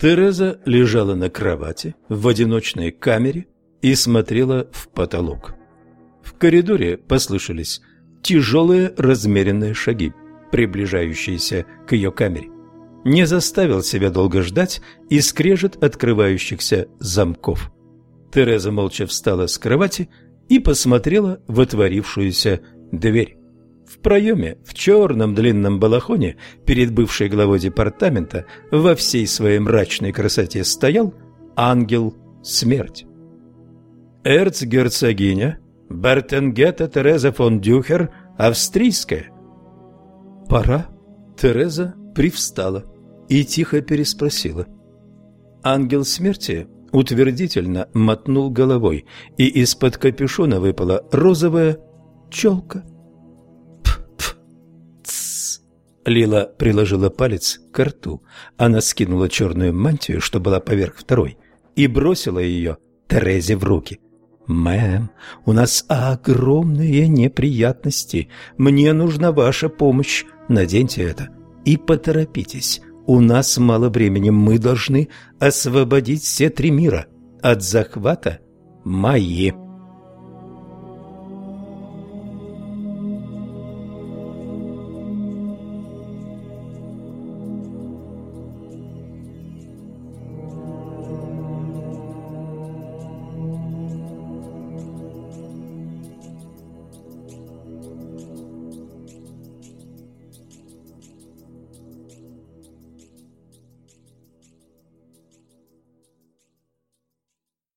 Тереза лежала на кровати в одиночной камере и смотрела в потолок. В коридоре послышались тяжелые размеренные шаги, приближающиеся к ее камере. Не заставил себя долго ждать и скрежет открывающихся замков. Тереза молча встала с кровати и посмотрела в отворившуюся дверь. В проеме, в черном длинном балахоне, перед бывшей главой департамента, во всей своей мрачной красоте стоял ангел смерть. Эрцгерцогиня Бертенгета Тереза фон Дюхер, австрийская. Пора. Тереза привстала и тихо переспросила. Ангел смерти утвердительно мотнул головой, и из-под капюшона выпала розовая челка. Лила приложила палец к рту. Она скинула черную мантию, что была поверх второй, и бросила ее Терезе в руки. «Мэм, у нас огромные неприятности. Мне нужна ваша помощь. Наденьте это и поторопитесь. У нас мало времени. Мы должны освободить все три мира от захвата Майи».